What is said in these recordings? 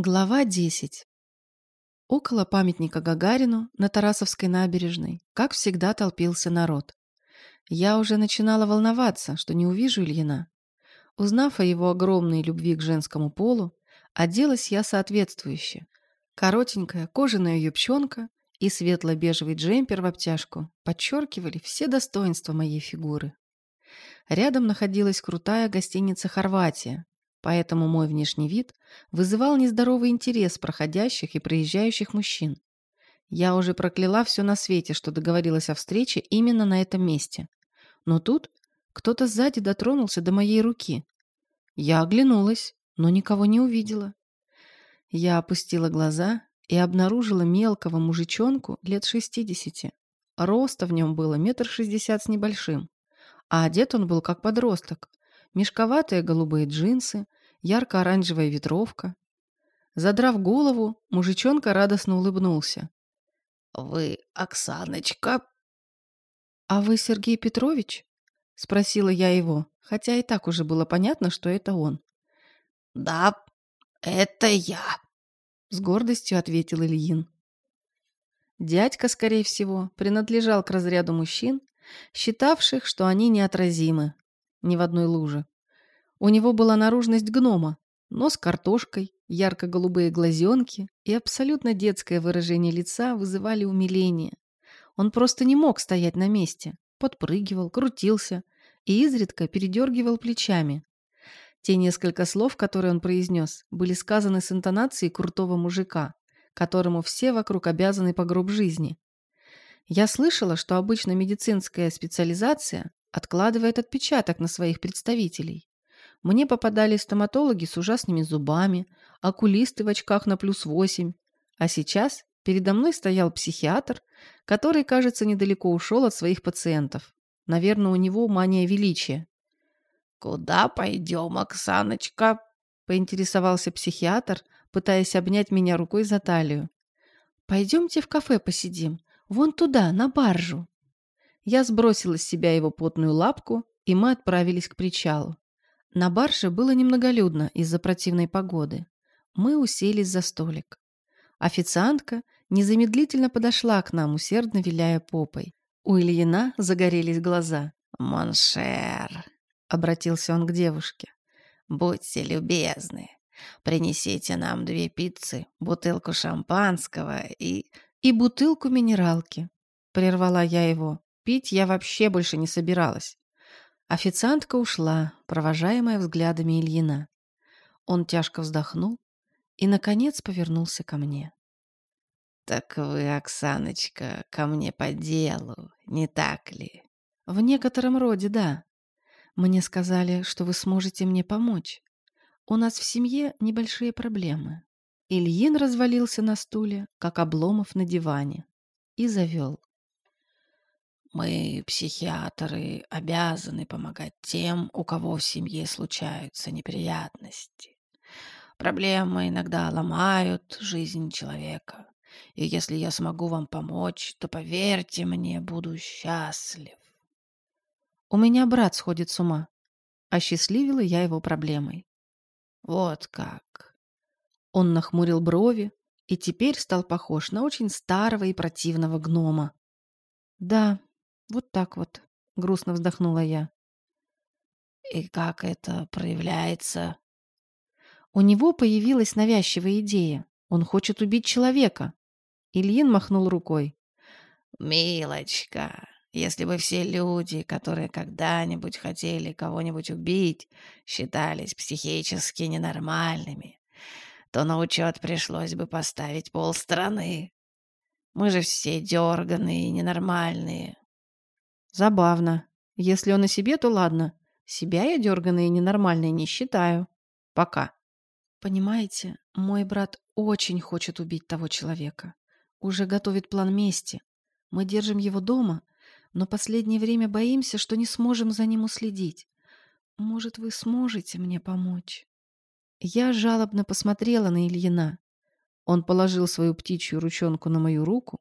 Глава 10. Около памятника Гагарину на Тарасовской набережной, как всегда, толпился народ. Я уже начинала волноваться, что не увижу Ильина. Узнав о его огромной любви к женскому полу, оделась я соответствующе. Коротенькая кожаная юбчонка и светло-бежевый джемпер в обтяжку подчеркивали все достоинства моей фигуры. Рядом находилась крутая гостиница «Хорватия», Поэтому мой внешний вид вызывал нездоровый интерес проходящих и проезжающих мужчин. Я уже прокляла все на свете, что договорилась о встрече именно на этом месте. Но тут кто-то сзади дотронулся до моей руки. Я оглянулась, но никого не увидела. Я опустила глаза и обнаружила мелкого мужичонку лет шестидесяти. Роста в нем было метр шестьдесят с небольшим, а одет он был как подросток, мешковатые голубые джинсы, ярко-оранжевая ветровка. Задрав голову, мужичонка радостно улыбнулся. «Вы Оксаночка?» «А вы Сергей Петрович?» — спросила я его, хотя и так уже было понятно, что это он. «Да, это я», — с гордостью ответил Ильин. Дядька, скорее всего, принадлежал к разряду мужчин, считавших, что они неотразимы, ни в одной луже. У него была наружность гнома, нос картошкой, ярко-голубые глазенки и абсолютно детское выражение лица вызывали умиление. Он просто не мог стоять на месте, подпрыгивал, крутился и изредка передергивал плечами. Те несколько слов, которые он произнес, были сказаны с интонацией крутого мужика, которому все вокруг обязаны по гроб жизни. Я слышала, что обычно медицинская специализация откладывает отпечаток на своих представителей. Мне попадались стоматологи с ужасными зубами, окулисты в очках на плюс восемь. А сейчас передо мной стоял психиатр, который, кажется, недалеко ушел от своих пациентов. Наверное, у него мания величия. «Куда пойдем, Оксаночка?» — поинтересовался психиатр, пытаясь обнять меня рукой за талию. «Пойдемте в кафе посидим. Вон туда, на баржу». Я сбросила с себя его потную лапку, и мы отправились к причалу. На барже было немноголюдно из-за противной погоды. Мы уселись за столик. Официантка незамедлительно подошла к нам, усердно виляя попой. У Ильина загорелись глаза. «Mon cher», — обратился он к девушке, — «будьте любезны, принесите нам две пиццы, бутылку шампанского и...» «И бутылку минералки», — прервала я его. Пить я вообще больше не собиралась. Официантка ушла, провожаемая взглядами Ильина. Он тяжко вздохнул и, наконец, повернулся ко мне. «Так вы, Оксаночка, ко мне по делу, не так ли?» «В некотором роде, да. Мне сказали, что вы сможете мне помочь. У нас в семье небольшие проблемы». Ильин развалился на стуле, как Обломов на диване, и завел. Мы, психиатры, обязаны помогать тем, у кого в семье случаются неприятности. Проблемы иногда ломают жизнь человека. И если я смогу вам помочь, то, поверьте мне, буду счастлив. У меня брат сходит с ума. Осчастливила я его проблемой. Вот как. Он нахмурил брови и теперь стал похож на очень старого и противного гнома. Да, вот так вот, грустно вздохнула я. И как это проявляется? У него появилась навязчивая идея. Он хочет убить человека. Ильин махнул рукой. «Милочка, если бы все люди, которые когда-нибудь хотели кого-нибудь убить, считались психически ненормальными, то на учет пришлось бы поставить полстраны. Мы же все дерганые и ненормальные. Забавно. Если он о себе, то ладно. Себя я дерганой и ненормальной не считаю. Пока. Понимаете, мой брат очень хочет убить того человека. Уже готовит план мести. Мы держим его дома, но последнее время боимся, что не сможем за ним уследить. Может, вы сможете мне помочь?» Я жалобно посмотрела на Ильина. Он положил свою птичью ручонку на мою руку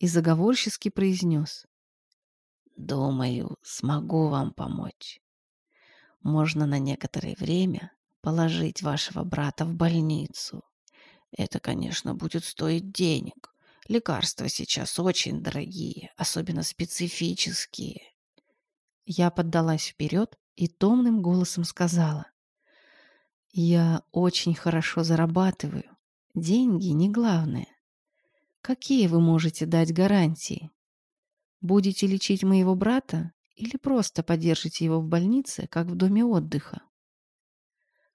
и заговорчески произнес. Думаю, смогу вам помочь. Можно на некоторое время положить вашего брата в больницу. Это, конечно, будет стоить денег. Лекарства сейчас очень дорогие, особенно специфические. Я поддалась вперед и томным голосом сказала. «Я очень хорошо зарабатываю. Деньги не главное. Какие вы можете дать гарантии? Будете лечить моего брата или просто подержите его в больнице, как в доме отдыха?»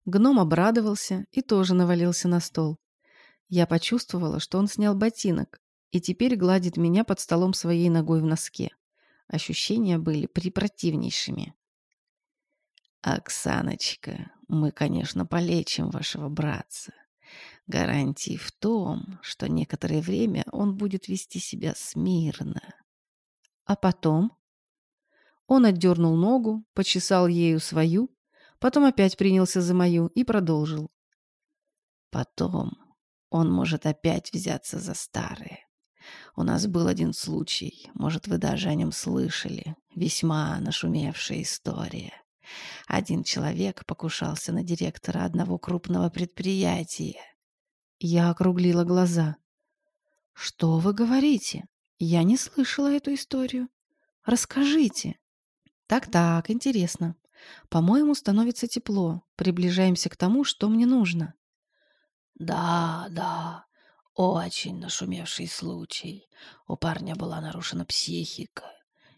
Гном обрадовался и тоже навалился на стол. Я почувствовала, что он снял ботинок и теперь гладит меня под столом своей ногой в носке. Ощущения были препротивнейшими. «Оксаночка, мы, конечно, полечим вашего братца. Гарантии в том, что некоторое время он будет вести себя смирно. А потом?» Он отдернул ногу, почесал ею свою, потом опять принялся за мою и продолжил. «Потом он может опять взяться за старое. У нас был один случай, может, вы даже о нем слышали. Весьма нашумевшая история. Один человек покушался на директора одного крупного предприятия. Я округлила глаза. «Что вы говорите? Я не слышала эту историю. Расскажите». «Так-так, интересно. По-моему, становится тепло. Приближаемся к тому, что мне нужно». «Да, да, очень нашумевший случай. У парня была нарушена психика.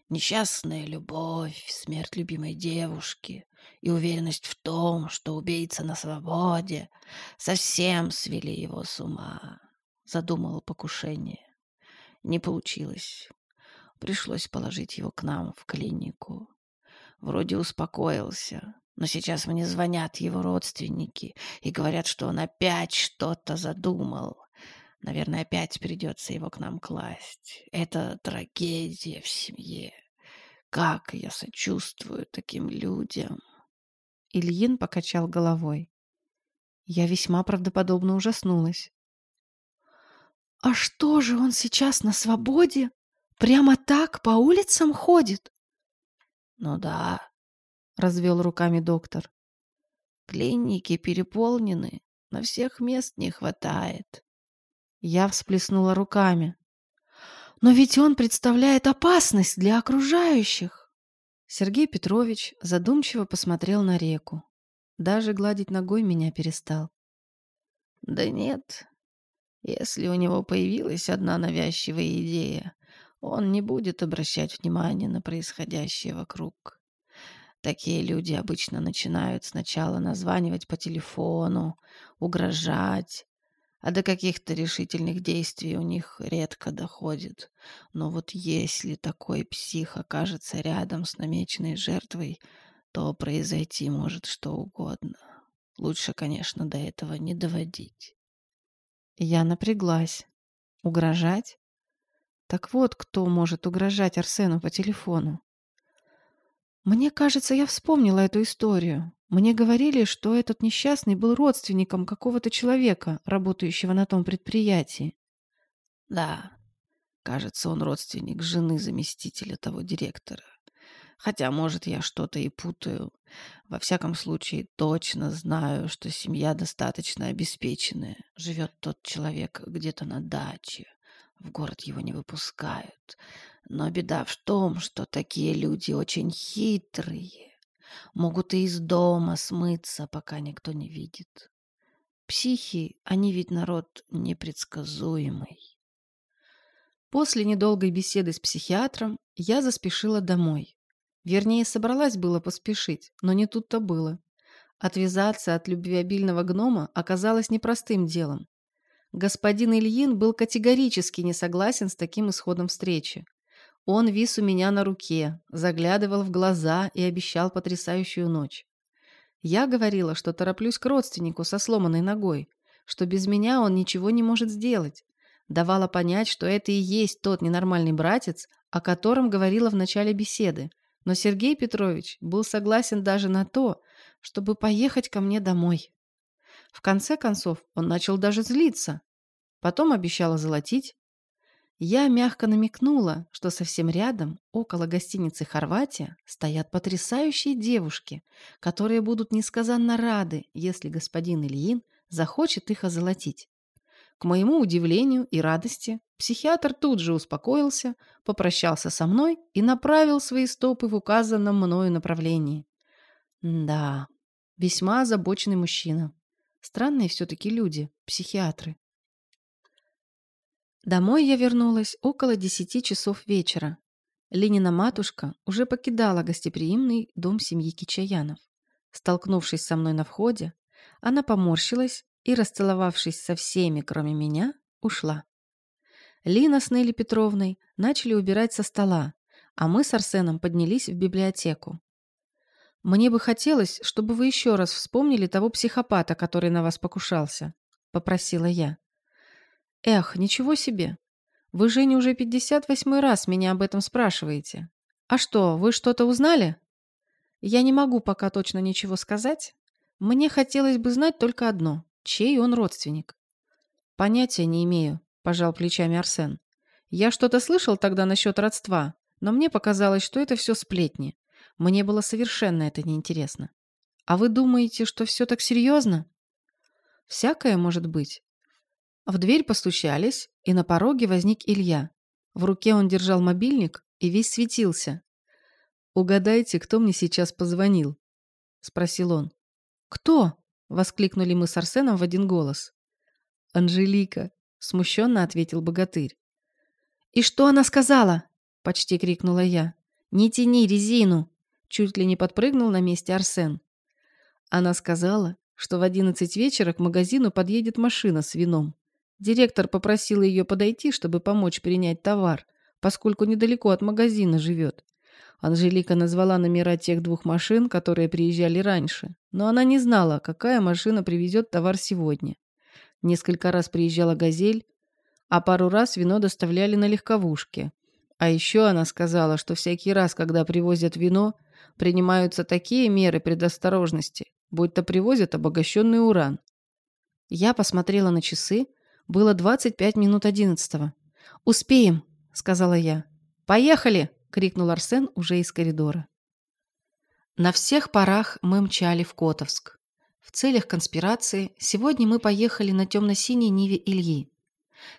Несчастная любовь, смерть любимой девушки и уверенность в том, что убийца на свободе, совсем свели его с ума. Задумал покушение. Не получилось. Пришлось положить его к нам в клинику. Вроде успокоился, но сейчас мне звонят его родственники и говорят, что он опять что-то задумал. Наверное, опять придется его к нам класть. Это трагедия в семье. Как я сочувствую таким людям. Ильин покачал головой. Я весьма правдоподобно ужаснулась. «А что же он сейчас на свободе? Прямо так по улицам ходит?» «Ну да», — развел руками доктор. «Клиники переполнены, на всех мест не хватает. Я всплеснула руками. «Но ведь он представляет опасность для окружающих!» Сергей Петрович задумчиво посмотрел на реку. Даже гладить ногой меня перестал. «Да нет. Если у него появилась одна навязчивая идея, он не будет обращать внимания на происходящее вокруг. Такие люди обычно начинают сначала названивать по телефону, угрожать, а до каких-то решительных действий у них редко доходит. Но вот если такой псих окажется рядом с намеченной жертвой, то произойти может что угодно. Лучше, конечно, до этого не доводить. Я напряглась. Угрожать? Так вот, кто может угрожать Арсену по телефону? Мне кажется, я вспомнила эту историю. Мне говорили, что этот несчастный был родственником какого-то человека, работающего на том предприятии. Да, кажется, он родственник жены заместителя того директора. Хотя, может, я что-то и путаю. Во всяком случае, точно знаю, что семья достаточно обеспеченная. Живет тот человек где-то на даче. В город его не выпускают. Но беда в том, что такие люди очень хитрые. Могут и из дома смыться, пока никто не видит. Психи, они ведь народ непредсказуемый. После недолгой беседы с психиатром я заспешила домой. Вернее, собралась было поспешить, но не тут-то было. Отвязаться от любвеобильного гнома оказалось непростым делом. Господин Ильин был категорически не согласен с таким исходом встречи. Он вис у меня на руке, заглядывал в глаза и обещал потрясающую ночь. Я говорила, что тороплюсь к родственнику со сломанной ногой, что без меня он ничего не может сделать. Давала понять, что это и есть тот ненормальный братец, о котором говорила в начале беседы. Но Сергей Петрович был согласен даже на то, чтобы поехать ко мне домой. В конце концов, он начал даже злиться. Потом обещал озолотить, я мягко намекнула, что совсем рядом, около гостиницы «Хорватия», стоят потрясающие девушки, которые будут несказанно рады, если господин Ильин захочет их озолотить. К моему удивлению и радости, психиатр тут же успокоился, попрощался со мной и направил свои стопы в указанном мною направлении. Да, весьма озабоченный мужчина. Странные все-таки люди, психиатры. Домой я вернулась около десяти часов вечера. Ленина матушка уже покидала гостеприимный дом семьи Кичаянов. Столкнувшись со мной на входе, она поморщилась и, расцеловавшись со всеми, кроме меня, ушла. Лина с Нелли Петровной начали убирать со стола, а мы с Арсеном поднялись в библиотеку. «Мне бы хотелось, чтобы вы еще раз вспомнили того психопата, который на вас покушался», — попросила я. «Эх, ничего себе! Вы, Женя, уже 58 раз меня об этом спрашиваете. А что, вы что-то узнали?» «Я не могу пока точно ничего сказать. Мне хотелось бы знать только одно. Чей он родственник?» «Понятия не имею», — пожал плечами Арсен. «Я что-то слышал тогда насчет родства, но мне показалось, что это все сплетни. Мне было совершенно это неинтересно. А вы думаете, что все так серьезно? Всякое может быть. В дверь постучались, и на пороге возник Илья. В руке он держал мобильник и весь светился. «Угадайте, кто мне сейчас позвонил?» — спросил он. «Кто?» — воскликнули мы с Арсеном в один голос. «Анжелика», — смущенно ответил богатырь. «И что она сказала?» — почти крикнула я. «Не тяни резину!» Чуть ли не подпрыгнул на месте Арсен. Она сказала, что в одиннадцать вечера к магазину подъедет машина с вином. Директор попросил ее подойти, чтобы помочь принять товар, поскольку недалеко от магазина живет. Анжелика назвала номера тех двух машин, которые приезжали раньше, но она не знала, какая машина привезет товар сегодня. Несколько раз приезжала «Газель», а пару раз вино доставляли на легковушке. А еще она сказала, что всякий раз, когда привозят вино, принимаются такие меры предосторожности, будто привозят обогащенный уран. Я посмотрела на часы. Было 25 минут одиннадцатого. «Успеем», — сказала я. «Поехали!» — крикнул Арсен уже из коридора. На всех парах мы мчали в Котовск. В целях конспирации сегодня мы поехали на темно-синей Ниве Ильи.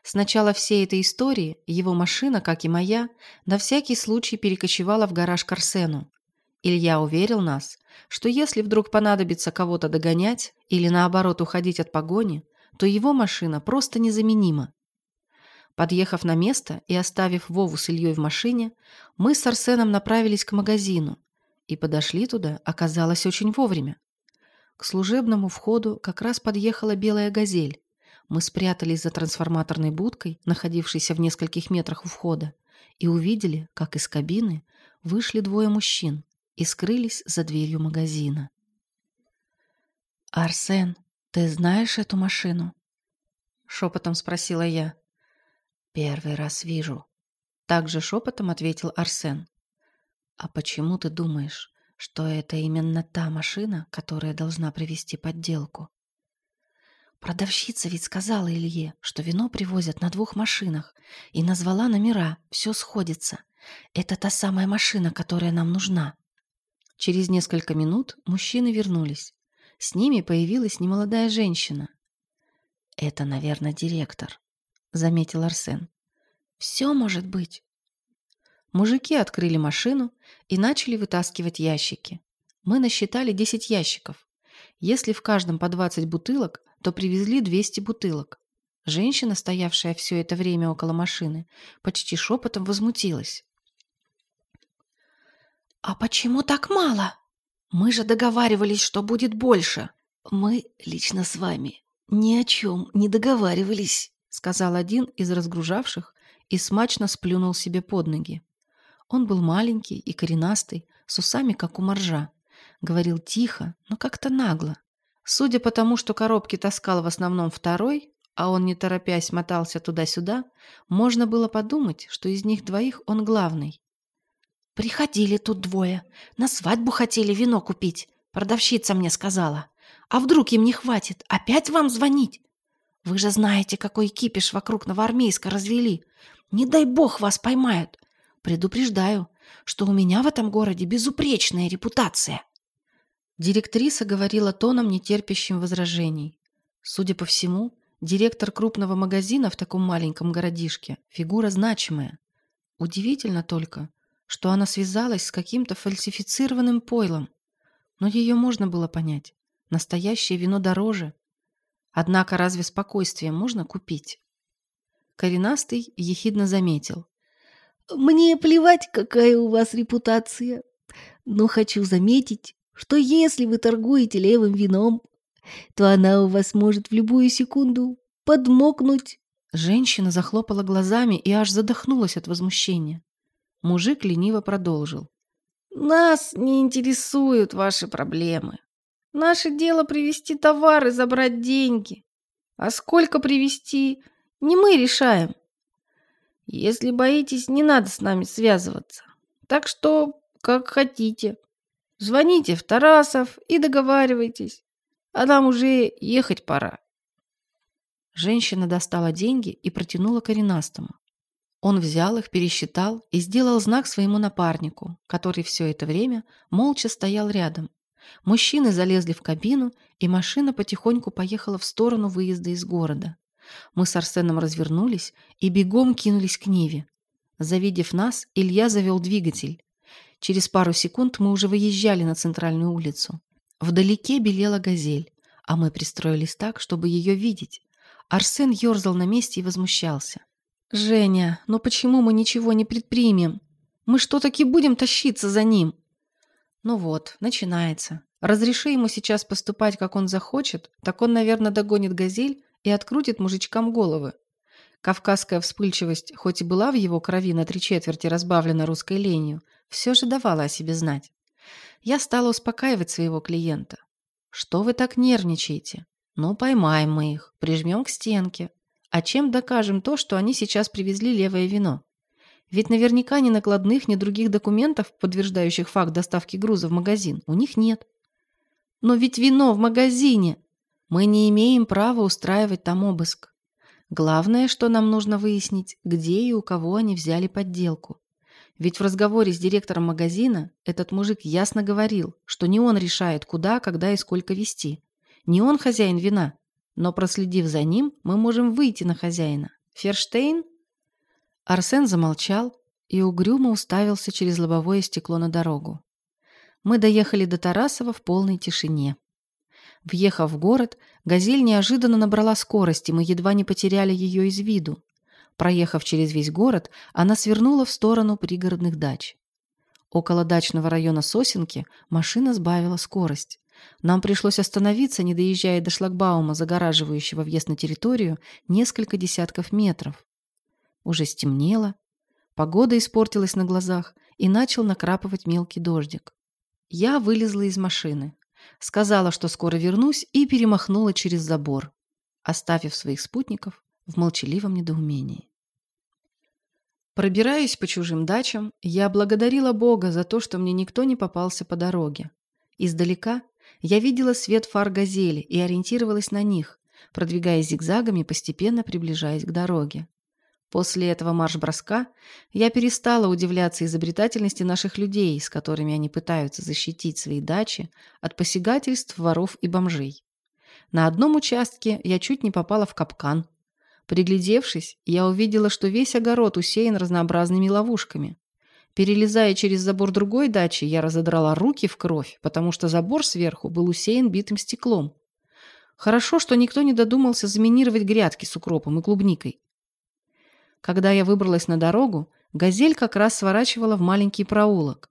С начала всей этой истории его машина, как и моя, на всякий случай перекочевала в гараж к Арсену, Илья уверил нас, что если вдруг понадобится кого-то догонять или наоборот уходить от погони, то его машина просто незаменима. Подъехав на место и оставив Вову с Ильей в машине, мы с Арсеном направились к магазину и подошли туда, оказалось, очень вовремя. К служебному входу как раз подъехала белая «Газель». Мы спрятались за трансформаторной будкой, находившейся в нескольких метрах у входа, и увидели, как из кабины вышли двое мужчин и скрылись за дверью магазина. «Арсен, ты знаешь эту машину?» — шепотом спросила я. «Первый раз вижу», — также шепотом ответил Арсен. «А почему ты думаешь, что это именно та машина, которая должна привести подделку?» Продавщица ведь сказала Илье, что вино привозят на двух машинах, и назвала номера, все сходится. Это та самая машина, которая нам нужна. Через несколько минут мужчины вернулись. С ними появилась немолодая женщина. «Это, наверное, директор», — заметил Арсен. «Все может быть». Мужики открыли машину и начали вытаскивать ящики. Мы насчитали 10 ящиков. Если в каждом по 20 бутылок, то привезли 200 бутылок. Женщина, стоявшая все это время около машины, почти шепотом возмутилась. «А почему так мало? Мы же договаривались, что будет больше». «Мы лично с вами ни о чем не договаривались», сказал один из разгружавших и смачно сплюнул себе под ноги. Он был маленький и коренастый, с усами, как у моржа. Говорил тихо, но как-то нагло. Судя по тому, что коробки таскал в основном второй, а он, не торопясь, мотался туда-сюда, можно было подумать, что из них двоих он главный. «Приходили тут двое. На свадьбу хотели вино купить. Продавщица мне сказала. А вдруг им не хватит? Опять вам звонить? Вы же знаете, какой кипиш вокруг Новоармейска развели. Не дай бог вас поймают. Предупреждаю, что у меня в этом городе безупречная репутация». Директриса говорила тоном, нетерпящим возражений. Судя по всему, Директор крупного магазина в таком маленьком городишке – фигура значимая. Удивительно только, что она связалась с каким-то фальсифицированным пойлом. Но ее можно было понять. Настоящее вино дороже. Однако разве спокойствие можно купить? Коренастый ехидно заметил. «Мне плевать, какая у вас репутация. Но хочу заметить, что если вы торгуете левым вином, то она у вас может в любую секунду подмокнуть». Женщина захлопала глазами и аж задохнулась от возмущения. Мужик лениво продолжил. «Нас не интересуют ваши проблемы. Наше дело привезти товар и забрать деньги. А сколько привезти, не мы решаем. Если боитесь, не надо с нами связываться. Так что, как хотите. Звоните в Тарасов и договаривайтесь. А нам уже ехать пора. Женщина достала деньги и протянула коренастому. Он взял их, пересчитал и сделал знак своему напарнику, который все это время молча стоял рядом. Мужчины залезли в кабину, и машина потихоньку поехала в сторону выезда из города. Мы с Арсеном развернулись и бегом кинулись к Ниве. Завидев нас, Илья завел двигатель. Через пару секунд мы уже выезжали на центральную улицу. Вдалеке белела газель, а мы пристроились так, чтобы ее видеть. Арсен ерзал на месте и возмущался. «Женя, но почему мы ничего не предпримем? Мы что, таки будем тащиться за ним?» Ну вот, начинается. Разреши ему сейчас поступать, как он захочет, так он, наверное, догонит газель и открутит мужичкам головы. Кавказская вспыльчивость, хоть и была в его крови на три четверти разбавлена русской ленью, все же давала о себе знать. Я стала успокаивать своего клиента. «Что вы так нервничаете? Ну, поймаем мы их, прижмем к стенке. А чем докажем то, что они сейчас привезли левое вино? Ведь наверняка ни накладных, ни других документов, подтверждающих факт доставки груза в магазин, у них нет. Но ведь вино в магазине! Мы не имеем права устраивать там обыск. Главное, что нам нужно выяснить, где и у кого они взяли подделку. Ведь в разговоре с директором магазина этот мужик ясно говорил, что не он решает, куда, когда и сколько вести. Не он хозяин вина. Но проследив за ним, мы можем выйти на хозяина. Ферштейн? Арсен замолчал и угрюмо уставился через лобовое стекло на дорогу. Мы доехали до Тарасова в полной тишине. Въехав в город, «Газель» неожиданно набрала скорость, и мы едва не потеряли ее из виду. Проехав через весь город, она свернула в сторону пригородных дач. Около дачного района Сосенки машина сбавила скорость. Нам пришлось остановиться, не доезжая до шлагбаума, загораживающего въезд на территорию, несколько десятков метров. Уже стемнело, погода испортилась на глазах, и начал накрапывать мелкий дождик. Я вылезла из машины. Сказала, что скоро вернусь, и перемахнула через забор, оставив своих спутников в молчаливом недоумении. Пробираясь по чужим дачам, я благодарила Бога за то, что мне никто не попался по дороге. Издалека я видела свет фар «Газели» и ориентировалась на них, продвигаясь зигзагами, постепенно приближаясь к дороге. После этого марш-броска я перестала удивляться изобретательности наших людей, с которыми они пытаются защитить свои дачи от посягательств воров и бомжей. На одном участке я чуть не попала в капкан. Приглядевшись, я увидела, что весь огород усеян разнообразными ловушками. Перелезая через забор другой дачи, я разодрала руки в кровь, потому что забор сверху был усеян битым стеклом. Хорошо, что никто не додумался заминировать грядки с укропом и клубникой. Когда я выбралась на дорогу, газель как раз сворачивала в маленький проулок.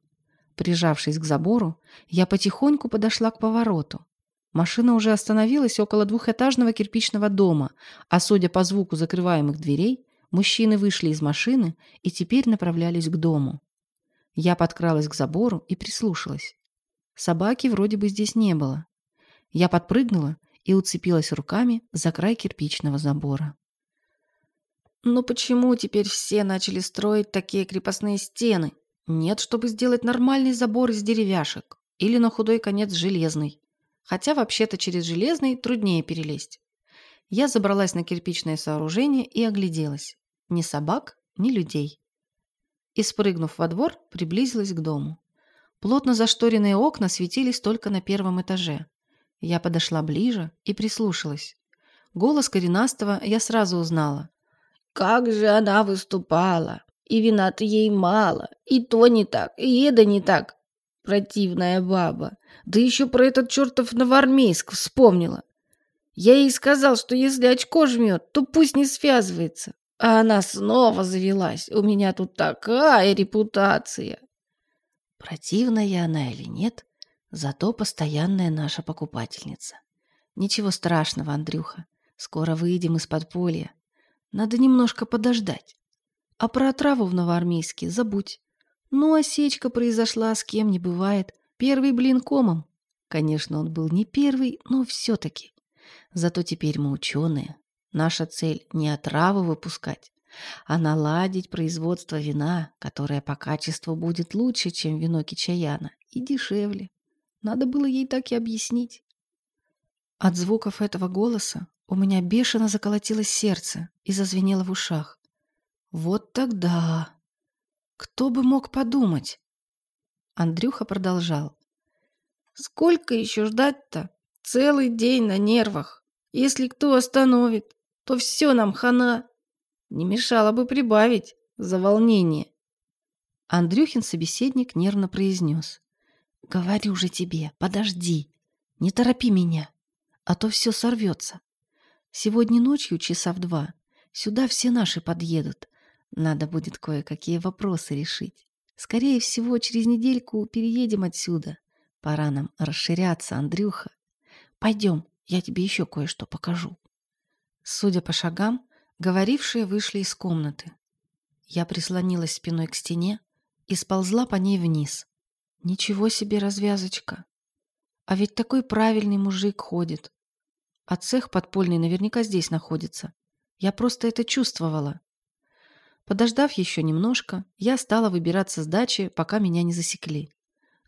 Прижавшись к забору, я потихоньку подошла к повороту. Машина уже остановилась около двухэтажного кирпичного дома, а судя по звуку закрываемых дверей, мужчины вышли из машины и теперь направлялись к дому. Я подкралась к забору и прислушалась. Собаки вроде бы здесь не было. Я подпрыгнула и уцепилась руками за край кирпичного забора. Но почему теперь все начали строить такие крепостные стены? Нет, чтобы сделать нормальный забор из деревяшек. Или на худой конец железный. Хотя вообще-то через железный труднее перелезть. Я забралась на кирпичное сооружение и огляделась. Ни собак, ни людей. И, спрыгнув во двор, приблизилась к дому. Плотно зашторенные окна светились только на первом этаже. Я подошла ближе и прислушалась. Голос коренастого я сразу узнала. Как же она выступала! И вина-то ей мало, и то не так, и это не так. Противная баба. Да еще про этот чертов Новоармейск вспомнила. Я ей сказал, что если очко жмет, то пусть не связывается. А она снова завелась. У меня тут такая репутация. Противная она или нет, зато постоянная наша покупательница. Ничего страшного, Андрюха. Скоро выйдем из подполья. Надо немножко подождать. А про отраву в Новоармейске забудь. Ну, осечка произошла, с кем не бывает. Первый блин комом. Конечно, он был не первый, но все-таки. Зато теперь мы ученые. Наша цель не отраву выпускать, а наладить производство вина, которое по качеству будет лучше, чем вино Кичаяна, и дешевле. Надо было ей так и объяснить. От звуков этого голоса у меня бешено заколотилось сердце и зазвенело в ушах. Вот тогда... Кто бы мог подумать? Андрюха продолжал. Сколько еще ждать-то? Целый день на нервах. Если кто остановит, то все нам хана. Не мешало бы прибавить за волнение. Андрюхин собеседник нервно произнес. «Говорю же тебе, подожди, не торопи меня, а то все сорвется. Сегодня ночью, часа в два, сюда все наши подъедут, надо будет кое-какие вопросы решить. Скорее всего, через недельку переедем отсюда. Пора нам расширяться, Андрюха. Пойдем, я тебе еще кое-что покажу. Судя по шагам, говорившие вышли из комнаты. Я прислонилась спиной к стене и сползла по ней вниз. Ничего себе развязочка. А ведь такой правильный мужик ходит. А цех подпольный наверняка здесь находится. Я просто это чувствовала. Подождав еще немножко, я стала выбираться с дачи, пока меня не засекли.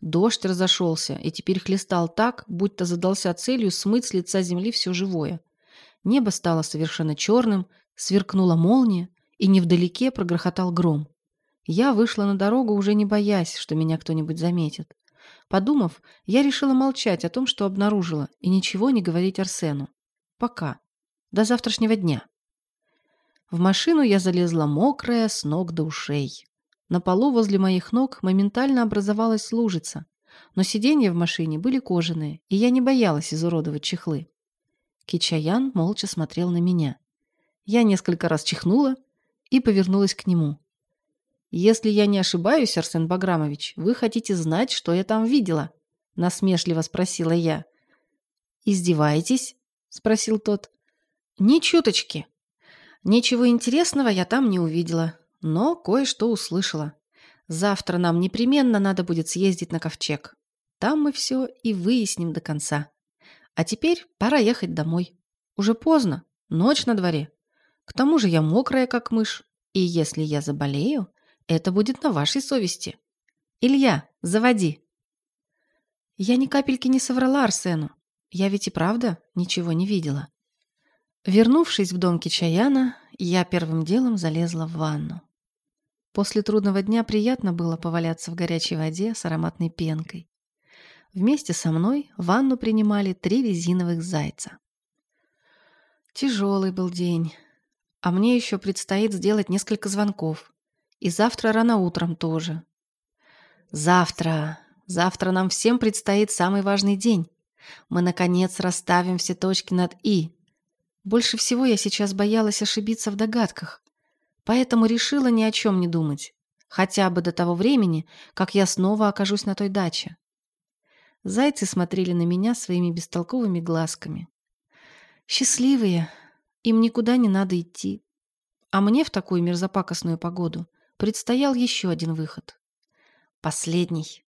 Дождь разошелся и теперь хлестал так, будто задался целью смыть с лица земли все живое. Небо стало совершенно черным, сверкнула молния, и невдалеке прогрохотал гром. Я вышла на дорогу, уже не боясь, что меня кто-нибудь заметит. Подумав, я решила молчать о том, что обнаружила, и ничего не говорить Арсену. Пока. До завтрашнего дня. В машину я залезла мокрая с ног до ушей. На полу возле моих ног моментально образовалась лужица, но сиденья в машине были кожаные, и я не боялась изуродовать чехлы. Кичаян молча смотрел на меня. Я несколько раз чихнула и повернулась к нему. «Если я не ошибаюсь, Арсен Баграмович, вы хотите знать, что я там видела?» — насмешливо спросила я. «Издеваетесь?» — спросил тот. «Ни чуточки. Ничего интересного я там не увидела, но кое-что услышала. Завтра нам непременно надо будет съездить на ковчег. Там мы все и выясним до конца. А теперь пора ехать домой. Уже поздно, ночь на дворе. К тому же я мокрая, как мышь. И если я заболею, это будет на вашей совести. Илья, заводи. Я ни капельки не соврала Арсену. Я ведь и правда ничего не видела. Вернувшись в дом Кичаяна, я первым делом залезла в ванну. После трудного дня приятно было поваляться в горячей воде с ароматной пенкой. Вместе со мной ванну принимали три резиновых зайца. Тяжелый был день. А мне еще предстоит сделать несколько звонков. И завтра рано утром тоже. Завтра. Завтра нам всем предстоит самый важный день. Мы, наконец, расставим все точки над «и», больше всего я сейчас боялась ошибиться в догадках, поэтому решила ни о чем не думать, хотя бы до того времени, как я снова окажусь на той даче. Зайцы смотрели на меня своими бестолковыми глазками. Счастливые, им никуда не надо идти. А мне в такую мерзопакостную погоду предстоял еще один выход. Последний.